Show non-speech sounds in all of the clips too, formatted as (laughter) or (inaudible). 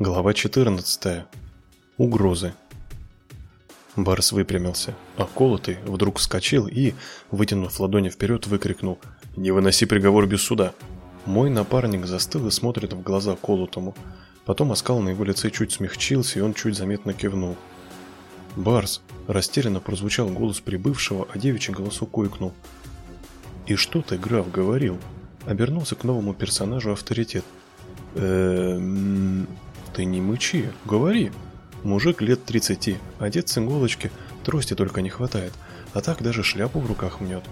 Глава 14. Угрозы. Барс выпрямился, а колотый вдруг вскочил и, вытянув ладони вперед, выкрикнул «Не выноси приговор без суда!». Мой напарник застыл и смотрит в глаза колотому. Потом оскал на его лице чуть смягчился, и он чуть заметно кивнул. «Барс!» – растерянно прозвучал голос прибывшего, а девичий голосок койкнул. «И что ты, граф, говорил?» Обернулся к новому персонажу авторитет. «Эм...» ты не мычи, говори. Мужик лет 30, одет с иголочки, трости только не хватает, а так даже шляпу в руках мнет.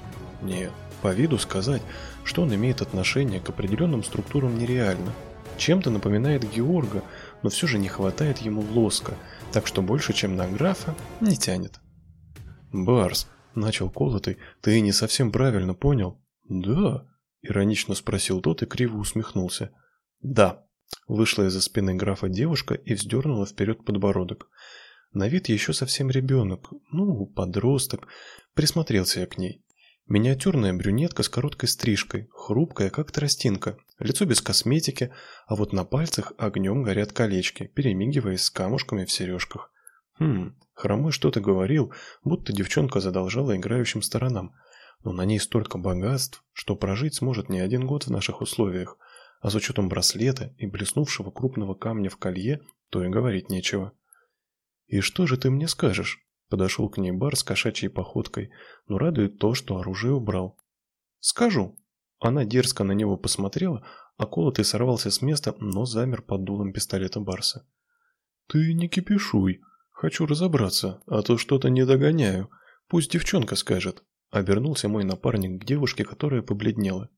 Нет, по виду сказать, что он имеет отношение к определенным структурам нереально. Чем-то напоминает Георга, но все же не хватает ему лоска, так что больше, чем на графа, не тянет. «Барс», — начал Колотый, — «ты не совсем правильно понял?» «Да», — иронично спросил тот и криво усмехнулся. «Да», Вышла из-за спины графа девушка и вздернула вперед подбородок. На вид еще совсем ребенок, ну, подросток. Присмотрелся я к ней. Миниатюрная брюнетка с короткой стрижкой, хрупкая, как тростинка, лицо без косметики, а вот на пальцах огнем горят колечки, перемигиваясь с камушками в сережках. Хм, хромой что-то говорил, будто девчонка задолжала играющим сторонам, но на ней столько богатств, что прожить сможет не один год в наших условиях а с учетом браслета и блеснувшего крупного камня в колье, то и говорить нечего. «И что же ты мне скажешь?» Подошел к ней бар с кошачьей походкой, но радует то, что оружие убрал. «Скажу». Она дерзко на него посмотрела, а колотый сорвался с места, но замер под дулом пистолета Барса. «Ты не кипишуй. Хочу разобраться, а то что-то не догоняю. Пусть девчонка скажет». Обернулся мой напарник к девушке, которая побледнела.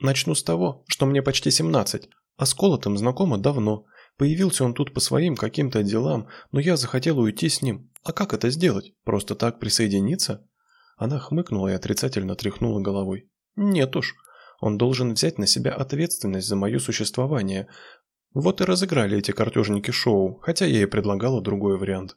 Начну с того, что мне почти 17, а с Колотом знакома давно. Появился он тут по своим каким-то делам, но я захотела уйти с ним. А как это сделать? Просто так присоединиться? Она хмыкнула и отрицательно тряхнула головой. Нет уж. Он должен взять на себя ответственность за мое существование. Вот и разыграли эти картежники шоу, хотя я и предлагала другой вариант.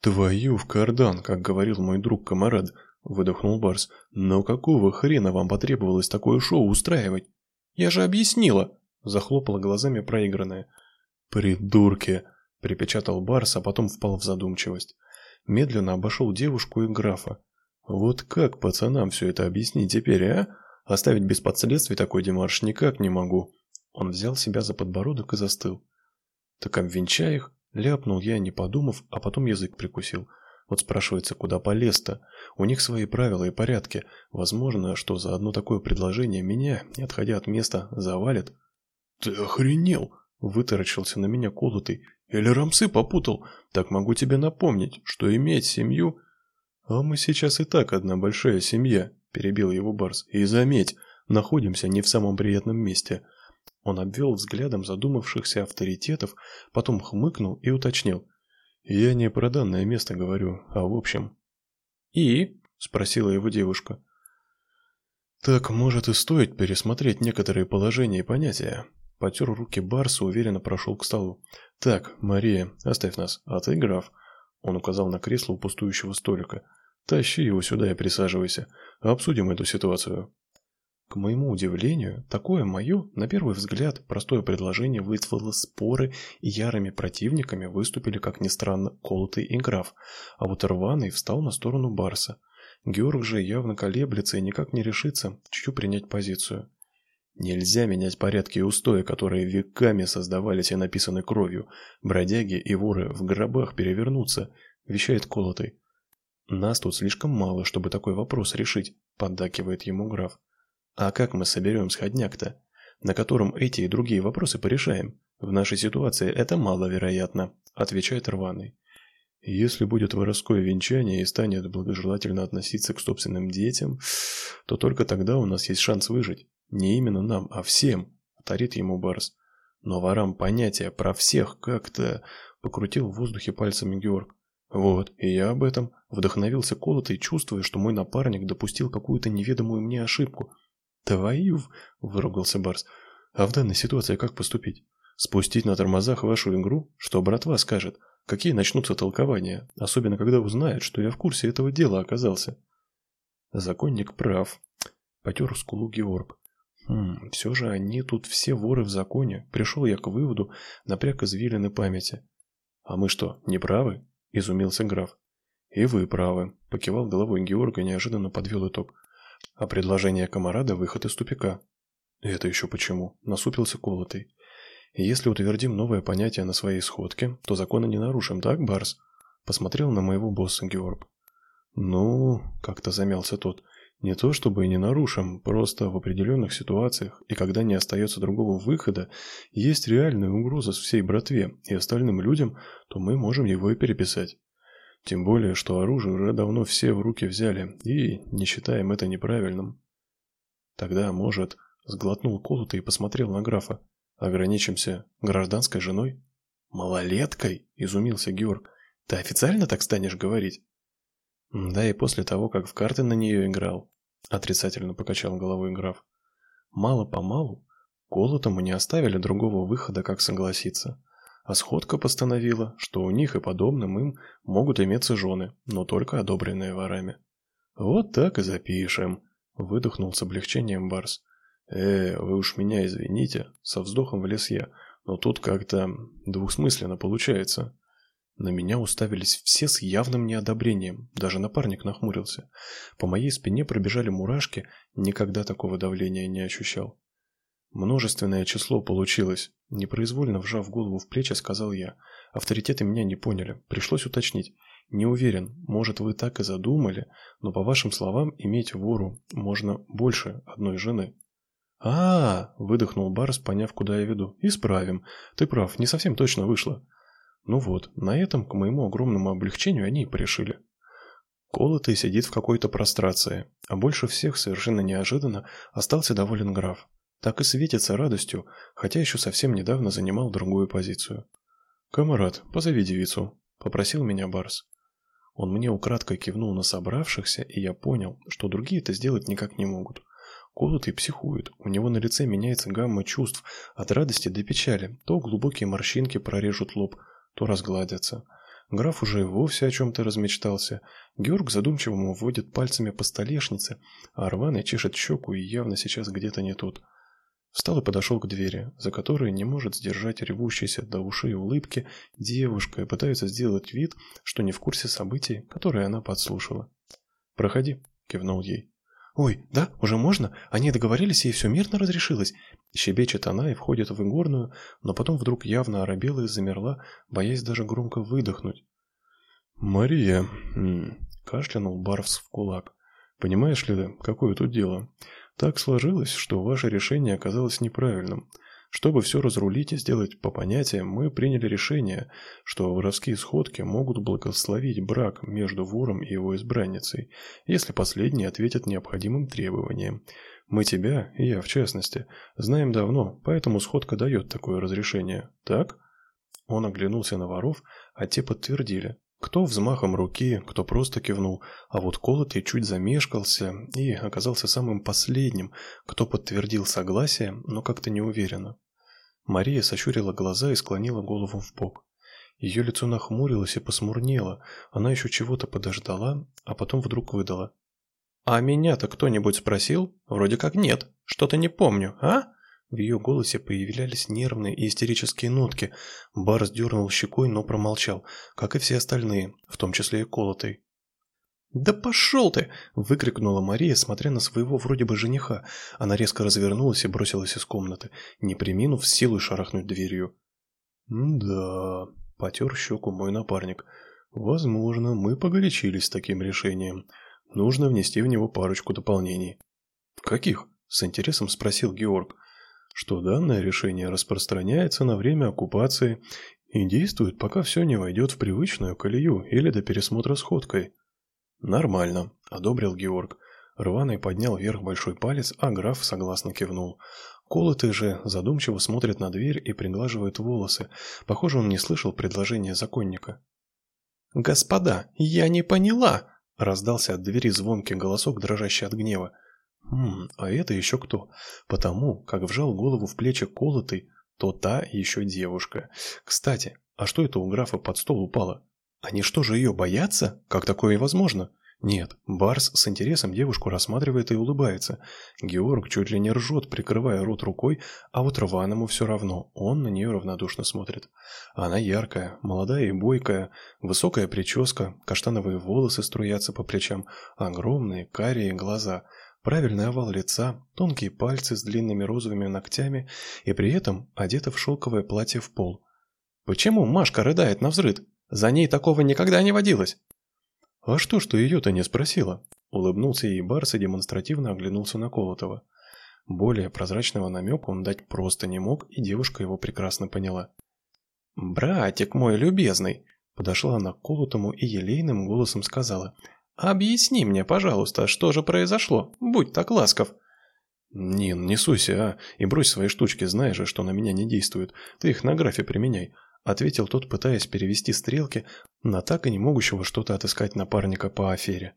Твою в кардан, как говорил мой друг Камарад, выдохнул Барс. Но какого хрена вам потребовалось такое шоу устраивать? Я же объяснила, захлопала глазами проигранная. Придурки, припечатал Барс, а потом впал в задумчивость. Медленно обошел девушку и графа. Вот как пацанам все это объяснить теперь, а? Оставить без последствий такой демарш никак не могу. Он взял себя за подбородок и застыл. Так обвенчай их, ляпнул я, не подумав, а потом язык прикусил. Вот спрашивается, куда полез-то? У них свои правила и порядки. Возможно, что за одно такое предложение меня, не отходя от места, завалит. Ты охренел? Вытаращился на меня колотый. Или рамсы попутал? Так могу тебе напомнить, что иметь семью... А мы сейчас и так одна большая семья, перебил его Барс. И заметь, находимся не в самом приятном месте. Он обвел взглядом задумавшихся авторитетов, потом хмыкнул и уточнил. Я не про данное место говорю, а в общем. И? спросила его девушка. Так, может и стоит пересмотреть некоторые положения и понятия. Потер руки Барс и уверенно прошел к столу. Так, Мария, оставь нас, а ты, граф, он указал на кресло у пустующего столика. Тащи его сюда и присаживайся. Обсудим эту ситуацию. К моему удивлению, такое мое, на первый взгляд, простое предложение вызвало споры, и ярыми противниками выступили, как ни странно, Колотый и Граф, а вот Рваный встал на сторону Барса. Георг же явно колеблется и никак не решится чью принять позицию. Нельзя менять порядки и устои, которые веками создавались и написаны кровью. Бродяги и воры в гробах перевернутся, вещает Колотый. Нас тут слишком мало, чтобы такой вопрос решить, поддакивает ему граф. А как мы соберем сходняк-то, на котором эти и другие вопросы порешаем? В нашей ситуации это маловероятно, отвечает Рваный. Если будет воровское венчание и станет благожелательно относиться к собственным детям, то только тогда у нас есть шанс выжить. Не именно нам, а всем, тарит ему Барс. Но ворам понятие про всех как-то покрутил в воздухе пальцами Георг. Вот, и я об этом вдохновился колотый, чувствуя, что мой напарник допустил какую-то неведомую мне ошибку, «Твою!» – выругался Барс. «А в данной ситуации как поступить? Спустить на тормозах вашу игру? Что братва скажет? Какие начнутся толкования? Особенно, когда узнает, что я в курсе этого дела оказался». Законник прав. Потер скулу Георг. Хм, все же они тут все воры в законе. Пришел я к выводу, напряг извилины памяти. А мы что, не правы? Изумился граф. И вы правы, покивал головой Георг и неожиданно подвел итог. А предложение комарада – выход из тупика. Это еще почему? Насупился Колотый. Если утвердим новое понятие на своей сходке, то законы не нарушим, так, Барс? Посмотрел на моего босса Георг. Ну, как-то замялся тот. Не то чтобы и не нарушим, просто в определенных ситуациях и когда не остается другого выхода, есть реальная угроза всей братве и остальным людям, то мы можем его и переписать. Тем более, что оружие уже давно все в руки взяли и не считаем это неправильным. Тогда, может, сглотнул колото и посмотрел на графа. Ограничимся гражданской женой? Малолеткой? Изумился Георг. Ты официально так станешь говорить? Да и после того, как в карты на нее играл, отрицательно покачал головой граф. Мало-помалу Колотому не оставили другого выхода, как согласиться. А сходка постановила, что у них и подобным им могут иметься жены, но только одобренные ворами. Вот так и запишем, выдохнул с облегчением Барс. Э, вы уж меня извините, со вздохом влез я, но тут как-то двухсмысленно получается. На меня уставились все с явным неодобрением, даже напарник нахмурился. По моей спине пробежали мурашки, никогда такого давления не ощущал. Множественное число получилось, непроизвольно вжав голову в плечи, сказал я. Авторитеты меня не поняли, пришлось уточнить. Не уверен, может вы так и задумали, но по вашим словам иметь вору можно больше одной жены. А, -а, -а выдохнул Барс, поняв, куда я веду. Исправим. Ты прав, не совсем точно вышло. Ну вот, на этом, к моему огромному облегчению, они и порешили. Колотый сидит в какой-то прострации, а больше всех, совершенно неожиданно, остался доволен граф. Так и светится радостью, хотя еще совсем недавно занимал другую позицию. «Камарад, позови девицу», — попросил меня Барс. Он мне украдкой кивнул на собравшихся, и я понял, что другие это сделать никак не могут. Колотый психует, у него на лице меняется гамма чувств, от радости до печали, то глубокие морщинки прорежут лоб, то разгладятся. Граф уже и вовсе о чем-то размечтался. Георг задумчиво вводит пальцами по столешнице, а рваный чешет щеку и явно сейчас где-то не тут. Встал и подошел к двери, за которой не может сдержать ревущейся до ушей улыбки девушка и пытается сделать вид, что не в курсе событий, которые она подслушала. «Проходи», — кивнул ей. «Ой, да, уже можно? Они договорились, и все мирно разрешилось. Щебечет она и входит в игорную, но потом вдруг явно оробела и замерла, боясь даже громко выдохнуть. «Мария!» — кашлянул Барвс в кулак. «Понимаешь ли какое тут дело? Так сложилось, что ваше решение оказалось неправильным. Чтобы все разрулить и сделать по понятиям, мы приняли решение, что воровские сходки могут благословить брак между вором и его избранницей, если последний ответит необходимым требованиям. Мы тебя, и я в частности, знаем давно, поэтому сходка дает такое разрешение. Так? Он оглянулся на воров, а те подтвердили. Кто взмахом руки, кто просто кивнул, а вот Колотый чуть замешкался и оказался самым последним, кто подтвердил согласие, но как-то неуверенно. Мария сощурила глаза и склонила голову в бок. Ее лицо нахмурилось и посмурнело. Она еще чего-то подождала, а потом вдруг выдала: «А меня-то кто-нибудь спросил? Вроде как нет. Что-то не помню, а?» В ее голосе появлялись нервные и истерические нотки. Барс дернул щекой, но промолчал, как и все остальные, в том числе и Колотый. «Да пошел ты!» – выкрикнула Мария, смотря на своего вроде бы жениха. Она резко развернулась и бросилась из комнаты, не приминув силой шарахнуть дверью. «Да...» – потер щеку мой напарник. «Возможно, мы погорячились с таким решением. Нужно внести в него парочку дополнений. Каких? С интересом спросил Георг. Что данное решение распространяется на время оккупации и действует, пока все не войдет в привычную колею или до пересмотра сходкой. Нормально, одобрил Георг. Рваный поднял вверх большой палец, а граф согласно кивнул. Колотый же задумчиво смотрит на дверь и приглаживает волосы. Похоже, он не слышал предложения законника. «Господа, я не поняла!» Раздался от двери звонкий голосок, дрожащий от гнева. Хм, а это еще кто? Потому, как вжал голову в плечи колотый, то та еще девушка. Кстати, а что это у графа под стол упало? Они что же ее боятся? Как такое возможно? Нет, Барс с интересом девушку рассматривает и улыбается. Георг чуть ли не ржет, прикрывая рот рукой, а вот Рваному все равно, он на нее равнодушно смотрит. Она яркая, молодая и бойкая, высокая прическа, каштановые волосы струятся по плечам, огромные карие глаза, правильный овал лица, тонкие пальцы с длинными розовыми ногтями и при этом одета в шелковое платье в пол. Почему Машка рыдает на взрыд? За ней такого никогда не водилось. «А что, что ее-то не спросила?» Улыбнулся ей Барс и демонстративно оглянулся на Колотова. Более прозрачного намека он дать просто не мог, и девушка его прекрасно поняла. «Братик мой любезный!» Подошла она к Колотому и елейным голосом сказала. «Объясни мне, пожалуйста, что же произошло? Будь так ласков!» «Нин, не суйся, а, и брось свои штучки, знаешь же, что на меня не действуют. Ты их на графе применяй ответил тот, пытаясь перевести стрелки на так и не могущего что-то отыскать напарника по афере.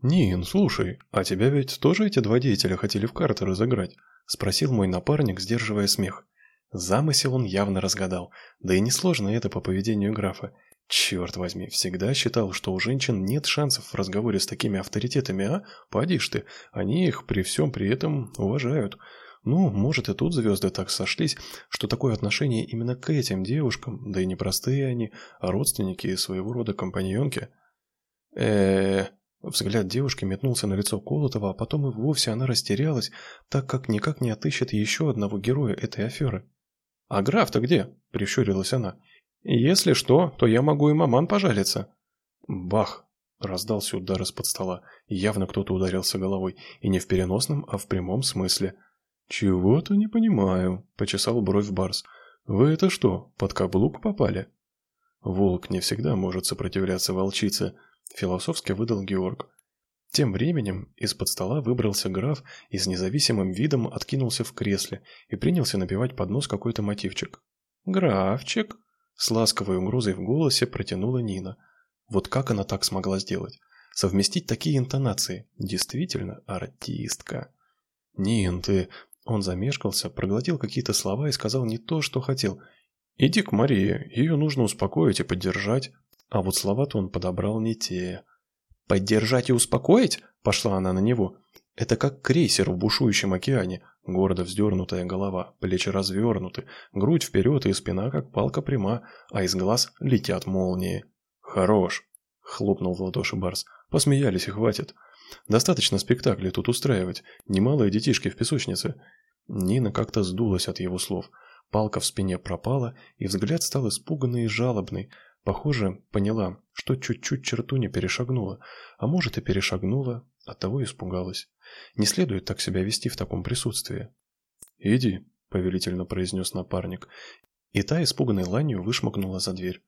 «Нин, слушай, а тебя ведь тоже эти два деятеля хотели в карты разыграть?» – спросил мой напарник, сдерживая смех. Замысел он явно разгадал, да и несложно это по поведению графа. Черт возьми, всегда считал, что у женщин нет шансов в разговоре с такими авторитетами, а? Поди ты, они их при всем при этом уважают. Ну, может и тут звезды так сошлись, что такое отношение именно к этим девушкам, да и не простые они, а родственники и своего рода компаньонки. э Взгляд девушки метнулся на лицо Колотова, а потом и вовсе она растерялась, так как никак не отыщет еще одного героя этой аферы. «А граф-то где?» – прищурилась она. «Если что, то я могу и маман пожалиться». Бах! Раздался удар из-под стола. Явно кто-то ударился головой. И не в переносном, а в прямом смысле – «Чего-то не понимаю», — почесал бровь Барс. «Вы это что, под каблук попали?» «Волк не всегда может сопротивляться волчице», — философски выдал Георг. Тем временем из-под стола выбрался граф и с независимым видом откинулся в кресле и принялся напевать под нос какой-то мотивчик. «Графчик!» — с ласковой угрозой в голосе протянула Нина. Вот как она так смогла сделать? Совместить такие интонации? Действительно, артистка. «Нин, ты он замешкался, проглотил какие-то слова и сказал не то, что хотел. «Иди к Марии, ее нужно успокоить и поддержать». А вот слова-то он подобрал не те. «Поддержать и успокоить?» – пошла она на него. Это как крейсер в бушующем океане. Гордо вздернутая голова, плечи развернуты, грудь вперед и спина как палка пряма, а из глаз летят молнии. «Хорош!» – хлопнул в ладоши Барс. «Посмеялись и хватит. Достаточно спектаклей тут устраивать. Немалые детишки в песочнице. Нина как-то сдулась от его слов. Палка в спине пропала, и взгляд стал испуганный и жалобный. Похоже, поняла, что чуть-чуть черту не перешагнула, а может и перешагнула, оттого испугалась. Не следует так себя вести в таком присутствии. «Иди», — повелительно произнес напарник, и та испуганной ланью вышмыгнула за дверь.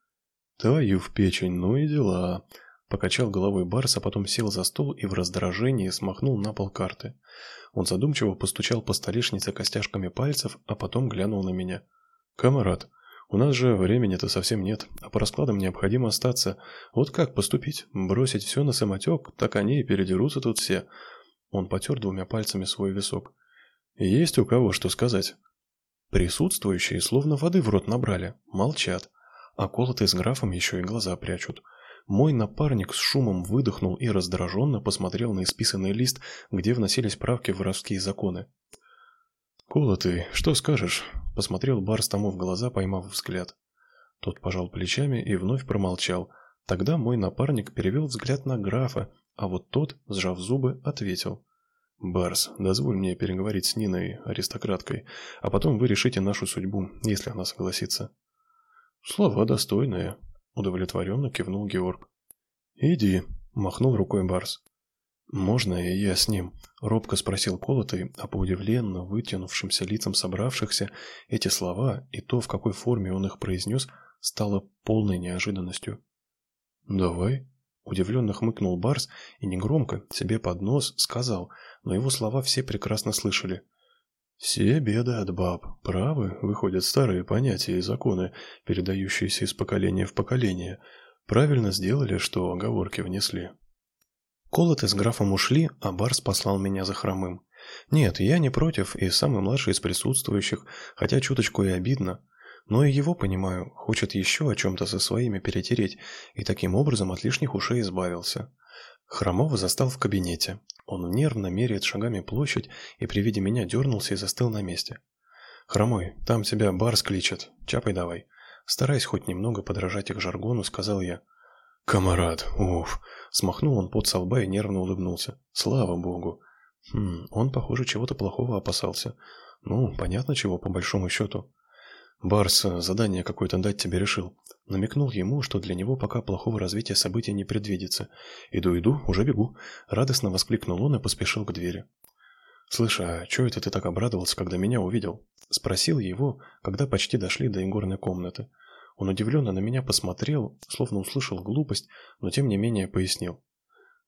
«Таю в печень, ну и дела», Покачал головой Барс, а потом сел за стол и в раздражении смахнул на пол карты. Он задумчиво постучал по столешнице костяшками пальцев, а потом глянул на меня. «Камарад, у нас же времени-то совсем нет, а по раскладам необходимо остаться. Вот как поступить? Бросить все на самотек? Так они и передерутся тут все». Он потер двумя пальцами свой висок. «Есть у кого что сказать?» Присутствующие словно воды в рот набрали, молчат, а колотые с графом еще и глаза прячут. Мой напарник с шумом выдохнул и раздраженно посмотрел на исписанный лист, где вносились правки в воровские законы. «Колотый, что скажешь?» – посмотрел Барс тому в глаза, поймав взгляд. Тот пожал плечами и вновь промолчал. Тогда мой напарник перевел взгляд на графа, а вот тот, сжав зубы, ответил. «Барс, дозволь мне переговорить с Ниной, аристократкой, а потом вы решите нашу судьбу, если она согласится». «Слова достойные», Удовлетворенно кивнул Георг. «Иди», — махнул рукой Барс. «Можно и я с ним?» — робко спросил Колотый, а по удивленно вытянувшимся лицам собравшихся эти слова и то, в какой форме он их произнес, стало полной неожиданностью. «Давай», — удивленно хмыкнул Барс и негромко, себе под нос, сказал, но его слова все прекрасно слышали. Все беды от баб. Правы, выходят старые понятия и законы, передающиеся из поколения в поколение. Правильно сделали, что оговорки внесли. Колоты с графом ушли, а Барс послал меня за хромым. Нет, я не против, и самый младший из присутствующих, хотя чуточку и обидно. Но и его понимаю, хочет еще о чем-то со своими перетереть, и таким образом от лишних ушей избавился. Хромова застал в кабинете. Он нервно меряет шагами площадь и при виде меня дернулся и застыл на месте. «Хромой, там тебя Барс кличет. Чапай давай». Стараясь хоть немного подражать их жаргону, сказал я. «Камарад, уф!» Смахнул он под со лба и нервно улыбнулся. «Слава богу!» Хм, он, похоже, чего-то плохого опасался. Ну, понятно чего, по большому счету. Барс задание какое-то дать тебе решил. Намекнул ему, что для него пока плохого развития событий не предвидится. «Иду, иду, уже бегу!» Радостно воскликнул он и поспешил к двери. «Слышь, а чё это ты так обрадовался, когда меня увидел?» Спросил его, когда почти дошли до игорной комнаты. Он удивленно на меня посмотрел, словно услышал глупость, но тем не менее пояснил.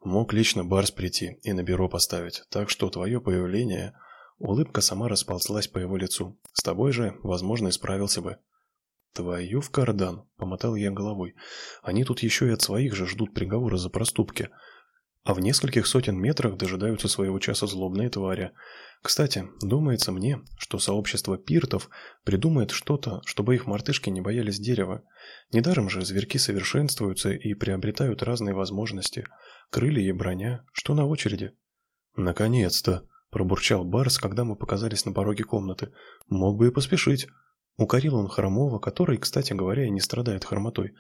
«Мог лично Барс прийти и на бюро поставить, так что твое появление...» Улыбка сама расползлась по его лицу. «С тобой же, возможно, и справился бы». «Твою в кардан!» — помотал я головой. «Они тут еще и от своих же ждут приговора за проступки. А в нескольких сотен метрах дожидаются своего часа злобные твари. Кстати, думается мне, что сообщество пиртов придумает что-то, чтобы их мартышки не боялись дерева. Недаром же зверьки совершенствуются и приобретают разные возможности. Крылья и броня. Что на очереди?» «Наконец-то!» — пробурчал Барс, когда мы показались на пороге комнаты. «Мог бы и поспешить». Укорил он Хромова, который, кстати говоря, и не страдает хромотой.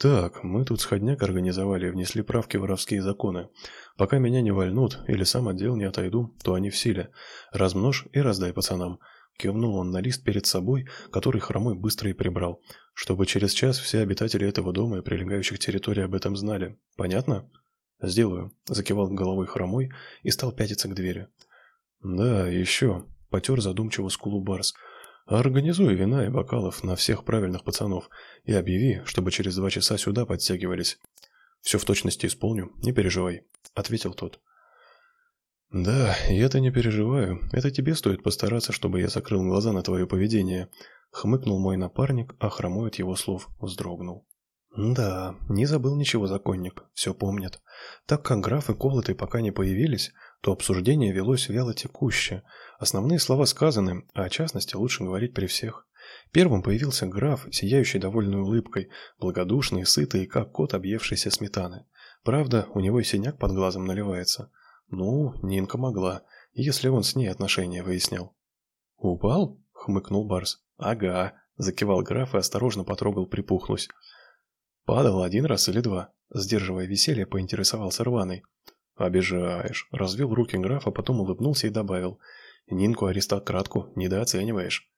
Так, мы тут сходняк организовали и внесли правки в воровские законы. Пока меня не вольнут или сам отдел не отойду, то они в силе. Размножь и раздай пацанам. Кивнул он на лист перед собой, который хромой быстро и прибрал, чтобы через час все обитатели этого дома и прилегающих территорий об этом знали. Понятно? Сделаю, закивал головой хромой и стал пятиться к двери. Да, еще, потер задумчиво скулу Барс. Организуй вина и бокалов на всех правильных пацанов и объяви, чтобы через два часа сюда подтягивались. Все в точности исполню, не переживай, ответил тот. Да, я-то не переживаю. Это тебе стоит постараться, чтобы я закрыл глаза на твое поведение, хмыкнул мой напарник, а хромой от его слов вздрогнул. Да, не забыл ничего законник, все помнит. Так как граф и Колотый пока не появились, то обсуждение велось вяло текуще. Основные слова сказаны, а о частности лучше говорить при всех. Первым появился граф, сияющий довольной улыбкой, благодушный, сытый, как кот, объевшийся сметаны. Правда, у него и синяк под глазом наливается. Ну, Нинка могла, если он с ней отношения выяснял. «Упал?» — хмыкнул Барс. «Ага», — закивал граф и осторожно потрогал припухлость. «Падал один раз или два?» — сдерживая веселье, поинтересовался рваный. «Обижаешь», — развел руки граф, а потом улыбнулся и добавил. «Нинку-аристократку недооцениваешь».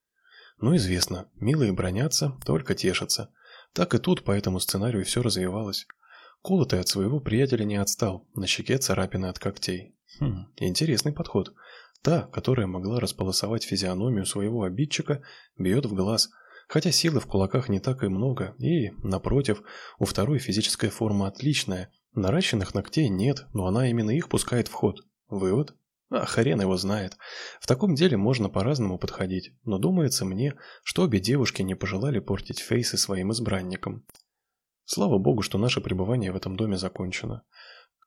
Ну, известно, милые бронятся, только тешатся. Так и тут по этому сценарию все развивалось. Колотый от своего приятеля не отстал, на щеке царапины от когтей. Хм, интересный подход. Та, которая могла располосовать физиономию своего обидчика, бьет в глаз, Хотя силы в кулаках не так и много, и, напротив, у второй физическая форма отличная. Наращенных ногтей нет, но она именно их пускает в ход. Вывод? А хрен его знает. В таком деле можно по-разному подходить, но думается мне, что обе девушки не пожелали портить фейсы своим избранникам. Слава богу, что наше пребывание в этом доме закончено.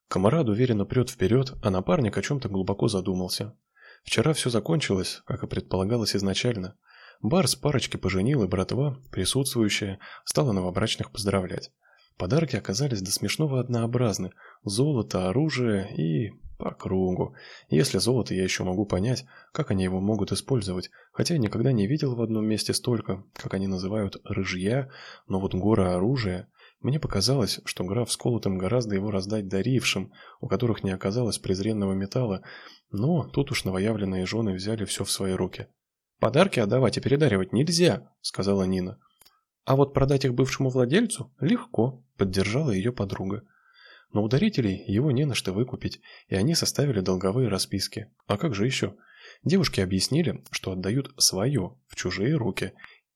Камарад уверенно прет вперед, а напарник о чем-то глубоко задумался. Вчера все закончилось, как и предполагалось изначально – Барс парочки поженил, и братва, присутствующая, стала новобрачных поздравлять. Подарки оказались до смешного однообразны. Золото, оружие и... по кругу. Если золото я еще могу понять, как они его могут использовать, хотя я никогда не видел в одном месте столько, как они называют «рыжья», но вот гора оружия... Мне показалось, что граф с колотом гораздо его раздать дарившим, у которых не оказалось презренного металла, но тут уж новоявленные жены взяли все в свои руки. Подарки отдавать и передаривать нельзя, сказала Нина. А вот продать их бывшему владельцу легко, поддержала ее подруга. Но у дарителей его не на что выкупить, и они составили долговые расписки. А как же еще? Девушки объяснили, что отдают свое в чужие руки,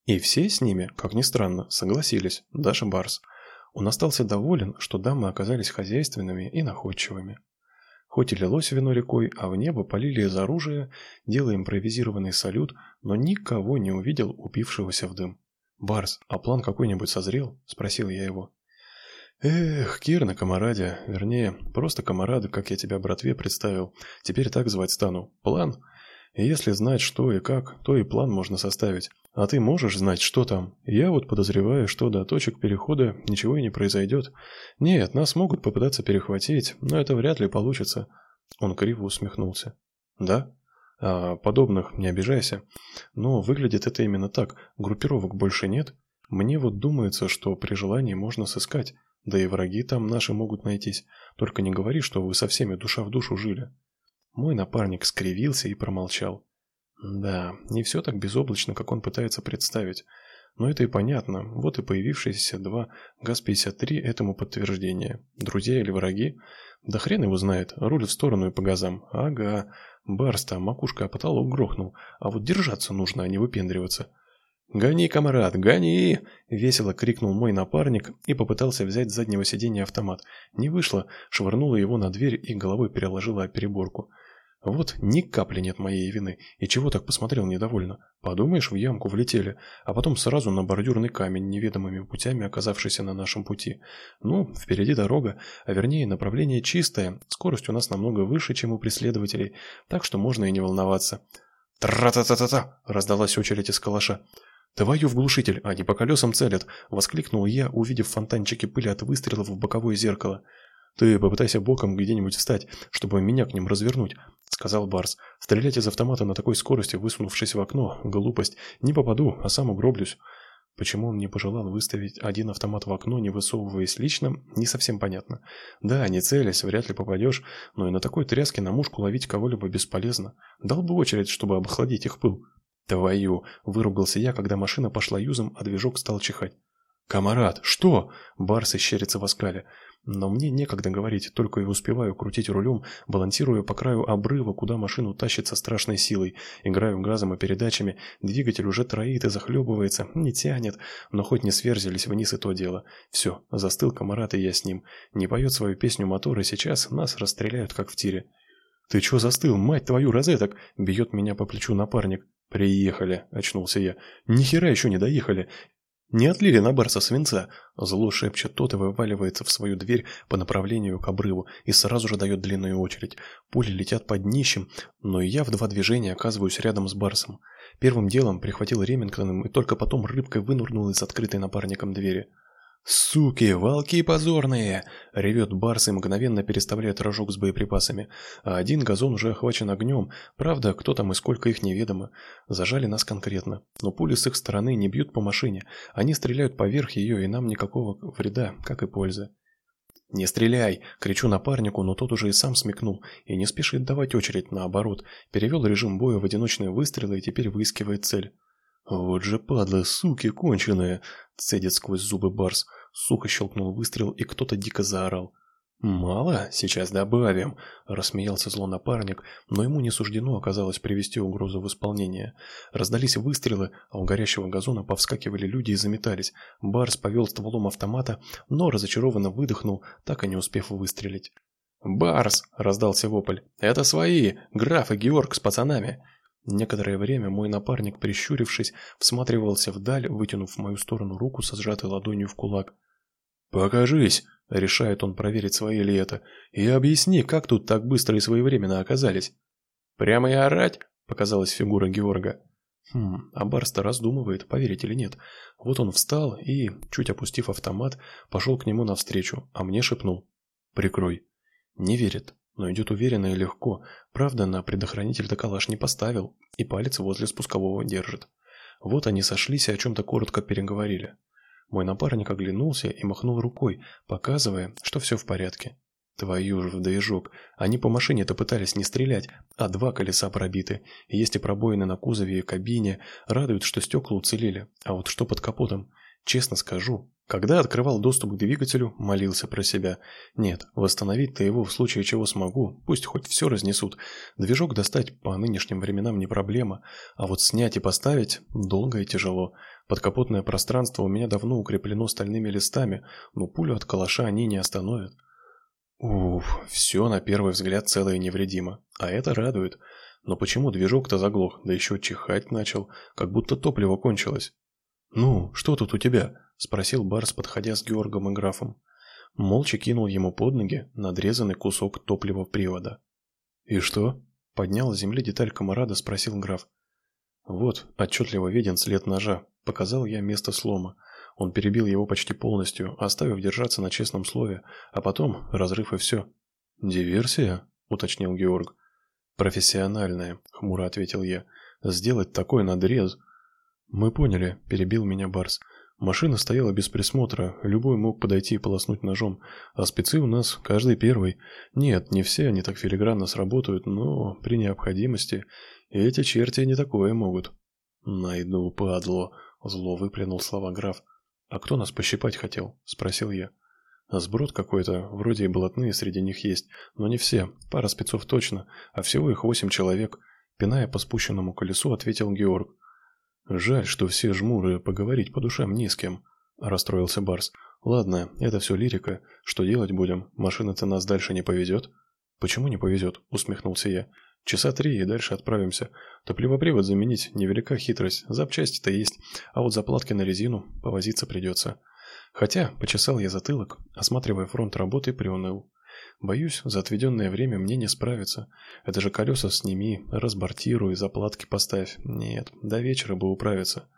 и все с ними, как ни странно, согласились, даже Барс. Он остался доволен, что дамы оказались хозяйственными и находчивыми. Хоть и лилось вино рекой, а в небо полили из оружия, делая импровизированный салют, но никого не увидел упившегося в дым. «Барс, а план какой-нибудь созрел?» – спросил я его. «Эх, Кирна, комараде, вернее, просто комарады, как я тебя братве представил, теперь так звать стану. План? Если знать что и как, то и план можно составить. А ты можешь знать, что там? Я вот подозреваю, что до точек перехода ничего и не произойдет. Нет, нас могут попытаться перехватить, но это вряд ли получится. Он криво усмехнулся. Да? А подобных не обижайся. Но выглядит это именно так. Группировок больше нет. Мне вот думается, что при желании можно сыскать. Да и враги там наши могут найтись. Только не говори, что вы со всеми душа в душу жили. Мой напарник скривился и промолчал. Да, не все так безоблачно, как он пытается представить. Но это и понятно. Вот и появившиеся два ГАЗ-53 этому подтверждение. Друзья или враги? Да хрен его знает. Руль в сторону и по газам. Ага. Барста, макушка о потолок грохнул. А вот держаться нужно, а не выпендриваться. «Гони, комрад, гони!» – весело крикнул мой напарник и попытался взять с заднего сиденья автомат. Не вышло, швырнула его на дверь и головой переложила о переборку. Вот ни капли нет моей вины. И чего так посмотрел недовольно? Подумаешь, в ямку влетели, а потом сразу на бордюрный камень, неведомыми путями оказавшийся на нашем пути. Ну, впереди дорога, а вернее направление чистое, скорость у нас намного выше, чем у преследователей, так что можно и не волноваться. «Тра-та-та-та-та!» – раздалась очередь из калаша. «Твою в глушитель, не по колесам целят!» – воскликнул я, увидев фонтанчики пыли от выстрелов в боковое зеркало. «Ты попытайся боком где-нибудь встать, чтобы меня к ним развернуть», — сказал Барс. «Стрелять из автомата на такой скорости, высунувшись в окно, глупость. Не попаду, а сам угроблюсь». Почему он не пожелал выставить один автомат в окно, не высовываясь лично, не совсем понятно. Да, не целясь, вряд ли попадешь, но и на такой тряске на мушку ловить кого-либо бесполезно. Дал бы очередь, чтобы обохладить их пыл. «Твою!» – выругался я, когда машина пошла юзом, а движок стал чихать. «Камарат, что?» – Барс исчерится в оскале. Но мне некогда говорить, только и успеваю крутить рулем, балансируя по краю обрыва, куда машину тащит со страшной силой. Играю газом и передачами, двигатель уже троит и захлебывается, не тянет, но хоть не сверзились вниз и то дело. Все, застыл комарат и я с ним. Не поет свою песню мотор, и сейчас нас расстреляют, как в тире. «Ты чё застыл, мать твою, розеток?» – бьет меня по плечу напарник. «Приехали», – очнулся я. «Ни хера еще не доехали. «Не отлили на Барса свинца!» Зло шепчет тот и вываливается в свою дверь по направлению к обрыву и сразу же дает длинную очередь. Пули летят под днищем, но и я в два движения оказываюсь рядом с Барсом. Первым делом прихватил Ремингтоном и только потом рыбкой вынурнул из открытой напарником двери. «Суки, волки позорные!» — ревет Барс и мгновенно переставляет рожок с боеприпасами. А один газон уже охвачен огнем. Правда, кто там и сколько их неведомо. Зажали нас конкретно. Но пули с их стороны не бьют по машине. Они стреляют поверх ее, и нам никакого вреда, как и пользы. «Не стреляй!» — кричу напарнику, но тот уже и сам смекнул и не спешит давать очередь, наоборот. Перевел режим боя в одиночные выстрелы и теперь выискивает цель. «Вот же падла, суки конченые!» — цедит сквозь зубы Барс. Сухо щелкнул выстрел, и кто-то дико заорал. «Мало? Сейчас добавим!» – рассмеялся зло напарник, но ему не суждено оказалось привести угрозу в исполнение. Раздались выстрелы, а у горящего газона повскакивали люди и заметались. Барс повел стволом автомата, но разочарованно выдохнул, так и не успев выстрелить. «Барс!» – раздался вопль. «Это свои! Граф и Георг с пацанами!» Некоторое время мой напарник, прищурившись, всматривался вдаль, вытянув в мою сторону руку со сжатой ладонью в кулак. «Покажись!» — решает он проверить, свои ли это. «И объясни, как тут так быстро и своевременно оказались?» «Прямо и орать?» — показалась фигура Георга. Хм, а Барста раздумывает, поверить или нет. Вот он встал и, чуть опустив автомат, пошел к нему навстречу, а мне шепнул. «Прикрой». Не верит, но идет уверенно и легко. Правда, на предохранитель-то калаш не поставил и палец возле спускового держит. Вот они сошлись и о чем-то коротко переговорили. Мой напарник оглянулся и махнул рукой, показывая, что все в порядке. Твою же в движок. Они по машине-то пытались не стрелять, а два колеса пробиты. Есть и пробоины на кузове и кабине. Радует, что стекла уцелели. А вот что под капотом? Честно скажу, когда открывал доступ к двигателю, молился про себя. Нет, восстановить-то его в случае чего смогу, пусть хоть все разнесут. Движок достать по нынешним временам не проблема, а вот снять и поставить долго и тяжело. Подкапотное пространство у меня давно укреплено стальными листами, но пулю от калаша они не остановят. Уф, все на первый взгляд целое и невредимо. А это радует. Но почему движок-то заглох, да еще чихать начал, как будто топливо кончилось? «Ну, что тут у тебя?» – спросил Барс, подходя с Георгом и графом. Молча кинул ему под ноги надрезанный кусок топлива привода. «И что?» Поднял с земли деталь комарада, спросил граф. Вот, отчетливо виден след ножа. Показал я место слома. Он перебил его почти полностью, оставив держаться на честном слове, а потом разрыв и все. «Диверсия?» – уточнил Георг. «Профессиональная», – хмуро ответил я. «Сделать такой надрез...» «Мы поняли», – перебил меня Барс. Машина стояла без присмотра, любой мог подойти и полоснуть ножом, а спецы у нас каждый первый. Нет, не все они так филигранно сработают, но при необходимости эти черти не такое могут. «Найду, падло», — зло выплюнул слова граф. «А кто нас пощипать хотел?» — спросил я. «Сброд какой-то, вроде и блатные среди них есть, но не все, пара спецов точно, а всего их восемь человек», — пиная по спущенному колесу, ответил Георг. «Жаль, что все жмуры, поговорить по душам не с кем», – расстроился Барс. «Ладно, это все лирика. Что делать будем? Машина-то нас дальше не повезет?» «Почему не повезет?» – усмехнулся я. «Часа три и дальше отправимся. Топливопривод заменить – невелика хитрость. Запчасти-то есть, а вот заплатки на резину повозиться придется». Хотя, почесал я затылок, осматривая фронт работы, приуныл. Боюсь, за отведенное время мне не справиться. Это же колеса сними, разбортируй, заплатки поставь. Нет, до вечера бы управиться.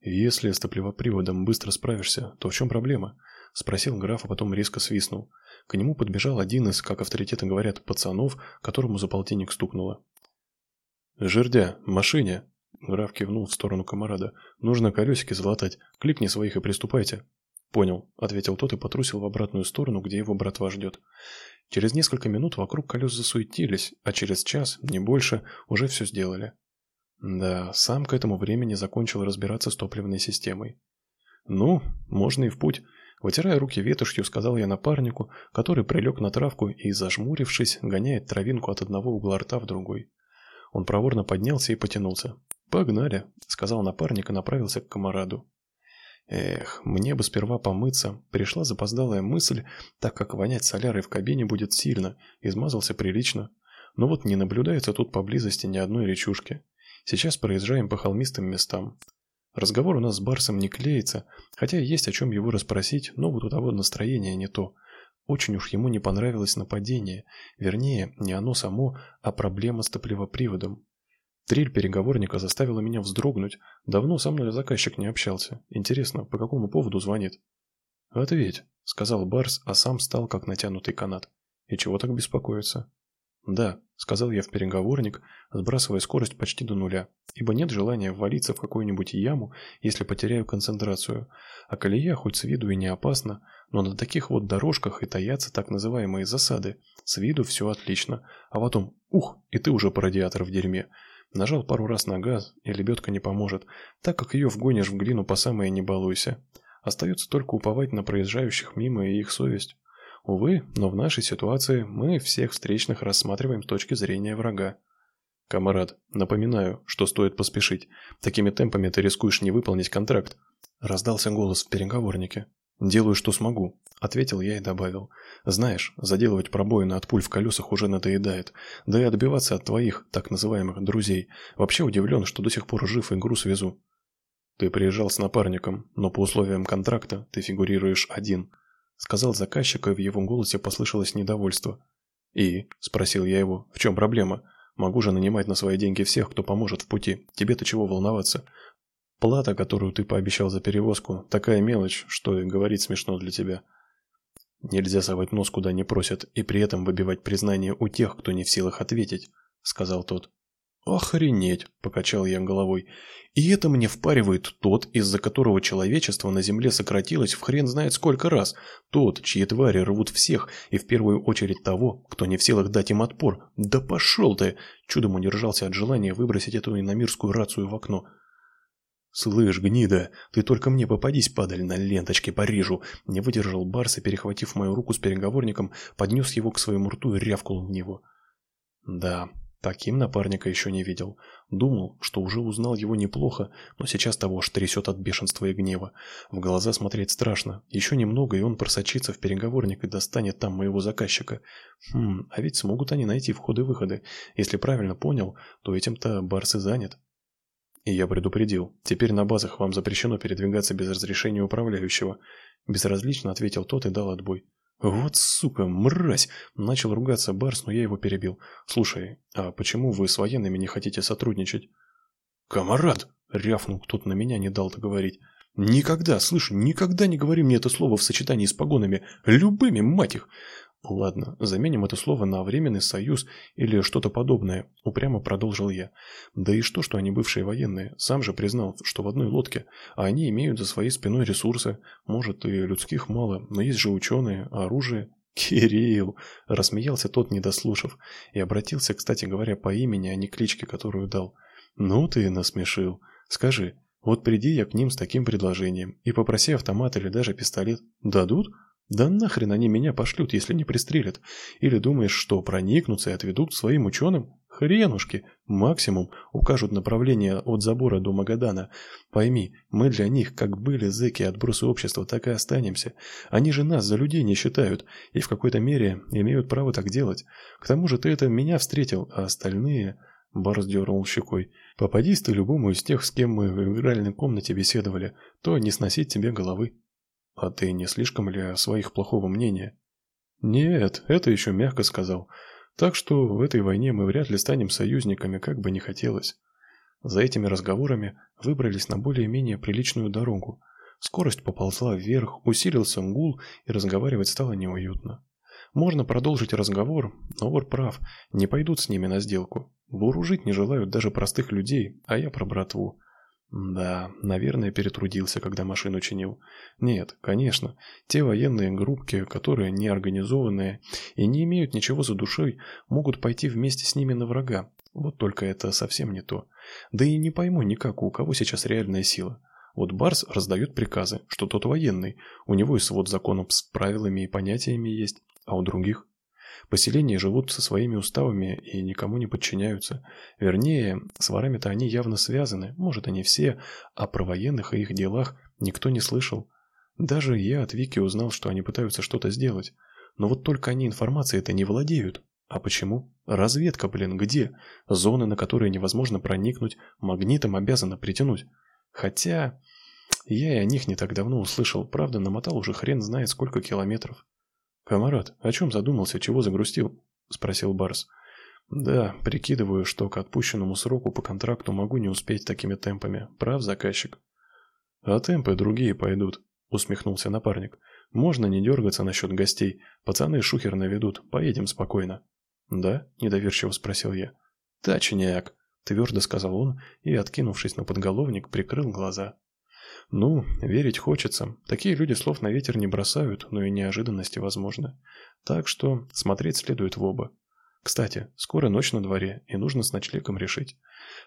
Если с топливоприводом быстро справишься, то в чем проблема? Спросил граф, а потом резко свистнул. К нему подбежал один из, как авторитеты говорят, пацанов, которому за полтинник стукнуло. «Жердя, машине!» Граф кивнул в сторону комарада. «Нужно колесики залатать. Кликни своих и приступайте». «Понял», — ответил тот и потрусил в обратную сторону, где его братва ждет. Через несколько минут вокруг колес засуетились, а через час, не больше, уже все сделали. Да, сам к этому времени закончил разбираться с топливной системой. «Ну, можно и в путь», — вытирая руки ветошью, сказал я напарнику, который прилег на травку и, зажмурившись, гоняет травинку от одного угла рта в другой. Он проворно поднялся и потянулся. «Погнали», — сказал напарник и направился к комараду. Эх, мне бы сперва помыться. Пришла запоздалая мысль, так как вонять солярой в кабине будет сильно, измазался прилично. Но вот не наблюдается тут поблизости ни одной речушки. Сейчас проезжаем по холмистым местам. Разговор у нас с Барсом не клеится, хотя есть о чем его расспросить, но вот у того настроение не то. Очень уж ему не понравилось нападение, вернее, не оно само, а проблема с топливоприводом. Триль переговорника заставила меня вздрогнуть. Давно со мной заказчик не общался. Интересно, по какому поводу звонит? «Ответь», — сказал Барс, а сам стал как натянутый канат. «И чего так беспокоиться?» «Да», — сказал я в переговорник, сбрасывая скорость почти до нуля, ибо нет желания ввалиться в какую-нибудь яму, если потеряю концентрацию. А колея хоть с виду и не опасна, но на таких вот дорожках и таятся так называемые засады. С виду все отлично, а потом ух, и ты уже по радиатор в дерьме. Нажал пару раз на газ, и лебедка не поможет, так как ее вгонишь в глину по самое не балуйся. Остается только уповать на проезжающих мимо и их совесть. Увы, но в нашей ситуации мы всех встречных рассматриваем с точки зрения врага. Камарад, напоминаю, что стоит поспешить. Такими темпами ты рискуешь не выполнить контракт. Раздался голос в переговорнике. «Делаю, что смогу», — ответил я и добавил. «Знаешь, заделывать пробоины от пуль в колесах уже надоедает. Да и отбиваться от твоих, так называемых, друзей. Вообще удивлен, что до сих пор жив и груз везу». «Ты приезжал с напарником, но по условиям контракта ты фигурируешь один», — сказал заказчик, и в его голосе послышалось недовольство. «И?» — спросил я его. «В чем проблема? Могу же нанимать на свои деньги всех, кто поможет в пути. Тебе-то чего волноваться? Плата, которую ты пообещал за перевозку, такая мелочь, что и говорить смешно для тебя. Нельзя совать нос куда не просят и при этом выбивать признание у тех, кто не в силах ответить, сказал тот. Охренеть, покачал я головой. И это мне впаривает тот, из-за которого человечество на земле сократилось в хрен знает сколько раз. Тот, чьи твари рвут всех, и в первую очередь того, кто не в силах дать им отпор. Да пошел ты! Чудом удержался от желания выбросить эту иномирскую рацию в окно. «Слышь, гнида, ты только мне попадись, падаль, на ленточке Парижу!» Не выдержал Барс и, перехватив мою руку с переговорником, поднес его к своему рту и рявкнул в него. «Да, таким напарника еще не видел. Думал, что уже узнал его неплохо, но сейчас того аж трясет от бешенства и гнева. В глаза смотреть страшно. Еще немного, и он просочится в переговорник и достанет там моего заказчика. Хм, а ведь смогут они найти входы-выходы. Если правильно понял, то этим-то Барс и занят». И я предупредил. Теперь на базах вам запрещено передвигаться без разрешения управляющего. Безразлично ответил тот и дал отбой. Вот сука, мразь! Начал ругаться Барс, но я его перебил. Слушай, а почему вы с военными не хотите сотрудничать? Камарад! Рявнул кто-то на меня, не дал договорить. Никогда, слышь, никогда не говори мне это слово в сочетании с погонами. Любыми, мать их! Ладно, заменим это слово на временный союз или что-то подобное, упрямо продолжил я. Да и что, что они бывшие военные? Сам же признал, что в одной лодке, а они имеют за своей спиной ресурсы. Может, и людских мало, но есть же ученые, оружие. (laughs) Кирилл, рассмеялся тот, не дослушав, и обратился, кстати говоря, по имени, а не кличке, которую дал. Ну ты насмешил. Скажи, вот приди я к ним с таким предложением и попроси автомат или даже пистолет. Дадут? Да нахрен они меня пошлют, если не пристрелят? Или думаешь, что проникнутся и отведут своим ученым? Хренушки, максимум укажут направление от забора до Магадана. Пойми, мы для них как были зэки отбросы общества, так и останемся. Они же нас за людей не считают и в какой-то мере имеют право так делать. К тому же ты это меня встретил, а остальные... Барс щекой. «Попадись ты любому из тех, с кем мы в игральной комнате беседовали, то не сносить тебе головы». А ты не слишком ли о своих плохого мнения? Нет, это еще мягко сказал. Так что в этой войне мы вряд ли станем союзниками, как бы не хотелось. За этими разговорами выбрались на более-менее приличную дорогу. Скорость поползла вверх, усилился гул, и разговаривать стало неуютно. Можно продолжить разговор, но вор прав, не пойдут с ними на сделку. Вооружить не желают даже простых людей, а я про братву. Да, наверное, перетрудился, когда машину чинил. Нет, конечно, те военные группки, которые не организованные и не имеют ничего за душой, могут пойти вместе с ними на врага. Вот только это совсем не то. Да и не пойму никак, у кого сейчас реальная сила. Вот Барс раздает приказы, что тот военный, у него и свод законов с правилами и понятиями есть, а у других Поселения живут со своими уставами и никому не подчиняются. Вернее, с ворами-то они явно связаны, может, они все, а про военных и их делах никто не слышал. Даже я от Вики узнал, что они пытаются что-то сделать. Но вот только они информацией это не владеют. А почему? Разведка, блин, где? Зоны, на которые невозможно проникнуть, магнитом обязаны притянуть. Хотя... Я и о них не так давно услышал, правда, намотал уже хрен знает сколько километров. «Камарад, о чем задумался, чего загрустил?» – спросил Барс. «Да, прикидываю, что к отпущенному сроку по контракту могу не успеть такими темпами. Прав заказчик?» «А темпы другие пойдут», – усмехнулся напарник. «Можно не дергаться насчет гостей. Пацаны шухер наведут. Поедем спокойно». «Да?» – недоверчиво спросил я. «Точняк», – твердо сказал он и, откинувшись на подголовник, прикрыл глаза. Ну, верить хочется. Такие люди слов на ветер не бросают, но и неожиданности возможны. Так что смотреть следует в оба. Кстати, скоро ночь на дворе, и нужно с ночлегом решить.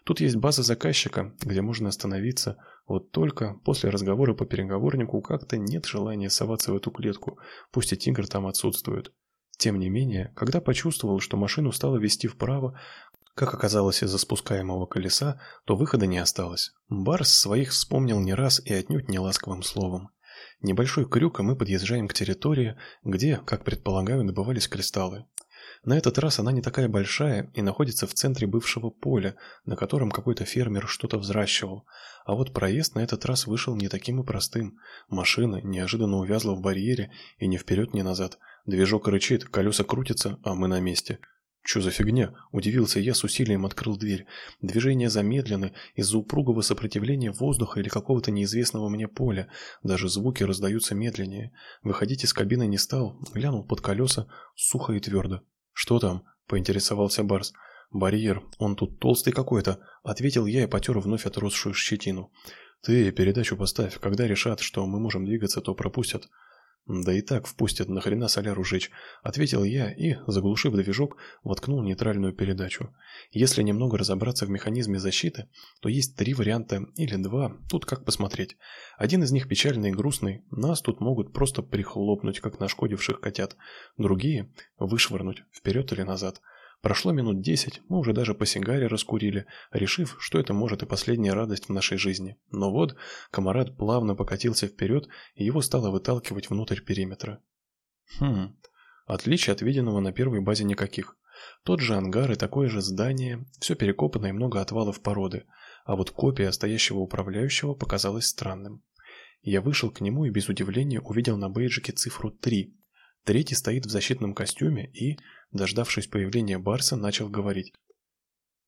Тут есть база заказчика, где можно остановиться. Вот только после разговора по переговорнику как-то нет желания соваться в эту клетку, пусть и тигр там отсутствует. Тем не менее, когда почувствовал, что машину стало вести вправо, как оказалось из-за спускаемого колеса, то выхода не осталось. Барс своих вспомнил не раз и отнюдь не ласковым словом. Небольшой крюк, и мы подъезжаем к территории, где, как предполагаю, добывались кристаллы. На этот раз она не такая большая и находится в центре бывшего поля, на котором какой-то фермер что-то взращивал. А вот проезд на этот раз вышел не таким и простым. Машина неожиданно увязла в барьере и ни вперед, ни назад. Движок рычит, колеса крутятся, а мы на месте. «Чё за фигня?» – удивился я, с усилием открыл дверь. Движения замедлены из-за упругого сопротивления воздуха или какого-то неизвестного мне поля. Даже звуки раздаются медленнее. Выходить из кабины не стал, глянул под колеса, сухо и твердо. «Что там?» – поинтересовался Барс. «Барьер, он тут толстый какой-то», – ответил я и потер вновь отросшую щетину. «Ты передачу поставь, когда решат, что мы можем двигаться, то пропустят». «Да и так впустят, нахрена соляру жечь», — ответил я и, заглушив движок, воткнул нейтральную передачу. Если немного разобраться в механизме защиты, то есть три варианта или два, тут как посмотреть. Один из них печальный и грустный, нас тут могут просто прихлопнуть, как нашкодивших котят. Другие — вышвырнуть, вперед или назад — Прошло минут десять, мы уже даже по сигаре раскурили, решив, что это может и последняя радость в нашей жизни. Но вот, комарат плавно покатился вперед, и его стало выталкивать внутрь периметра. Хм, отличий от виденного на первой базе никаких. Тот же ангар и такое же здание, все перекопано и много отвалов породы, а вот копия стоящего управляющего показалась странным. Я вышел к нему и без удивления увидел на бейджике цифру 3. Третий стоит в защитном костюме и, дождавшись появления Барса, начал говорить.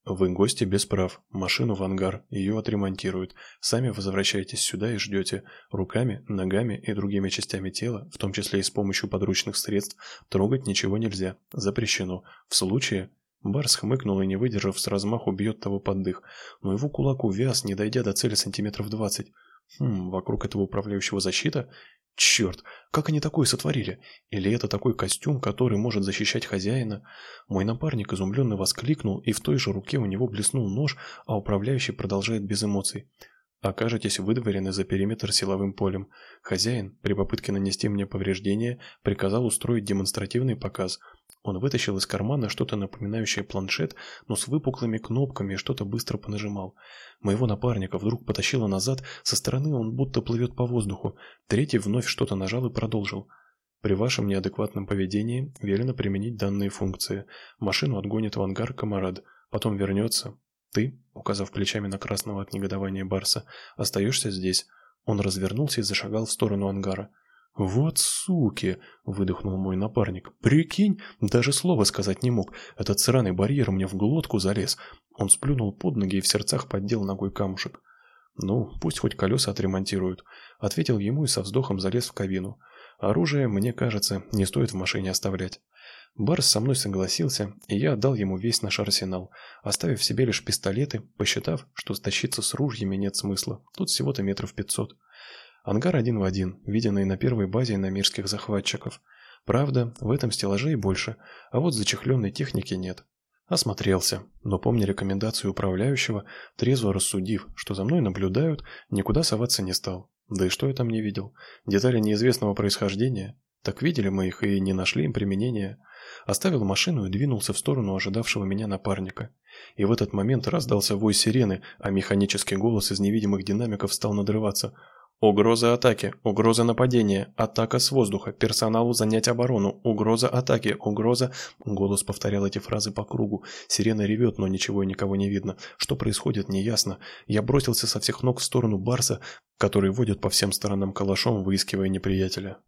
«Вы гости без прав. Машину в ангар. Ее отремонтируют. Сами возвращайтесь сюда и ждете. Руками, ногами и другими частями тела, в том числе и с помощью подручных средств, трогать ничего нельзя. Запрещено. В случае...» Барс хмыкнул и, не выдержав, с размаху бьет того под дых. Но его кулак увяз, не дойдя до цели сантиметров двадцать. Хм, вокруг этого управляющего защита? Черт, как они такое сотворили? Или это такой костюм, который может защищать хозяина? Мой напарник изумленно воскликнул, и в той же руке у него блеснул нож, а управляющий продолжает без эмоций. Окажетесь выдворены за периметр силовым полем. Хозяин, при попытке нанести мне повреждения, приказал устроить демонстративный показ – он вытащил из кармана что-то напоминающее планшет, но с выпуклыми кнопками и что-то быстро понажимал. Моего напарника вдруг потащило назад, со стороны он будто плывет по воздуху. Третий вновь что-то нажал и продолжил. При вашем неадекватном поведении велено применить данные функции. Машину отгонит в ангар комарад, потом вернется. Ты, указав плечами на красного от негодования Барса, остаешься здесь. Он развернулся и зашагал в сторону ангара. «Вот суки!» – выдохнул мой напарник. «Прикинь, даже слова сказать не мог. Этот сраный барьер мне в глотку залез». Он сплюнул под ноги и в сердцах поддел ногой камушек. «Ну, пусть хоть колеса отремонтируют», – ответил ему и со вздохом залез в кабину. «Оружие, мне кажется, не стоит в машине оставлять». Барс со мной согласился, и я отдал ему весь наш арсенал, оставив себе лишь пистолеты, посчитав, что стащиться с ружьями нет смысла. Тут всего-то метров пятьсот. Ангар один в один, виденный на первой базе намирских захватчиков. Правда, в этом стеллаже и больше, а вот зачехленной техники нет. Осмотрелся, но помня рекомендацию управляющего, трезво рассудив, что за мной наблюдают, никуда соваться не стал. Да и что я там не видел? Детали неизвестного происхождения? Так видели мы их и не нашли им применения. Оставил машину и двинулся в сторону ожидавшего меня напарника. И в этот момент раздался вой сирены, а механический голос из невидимых динамиков стал надрываться – Угроза атаки, угроза нападения, атака с воздуха, персоналу занять оборону, угроза атаки, угроза... Голос повторял эти фразы по кругу. Сирена ревет, но ничего и никого не видно. Что происходит, неясно. Я бросился со всех ног в сторону Барса, который водит по всем сторонам калашом, выискивая неприятеля.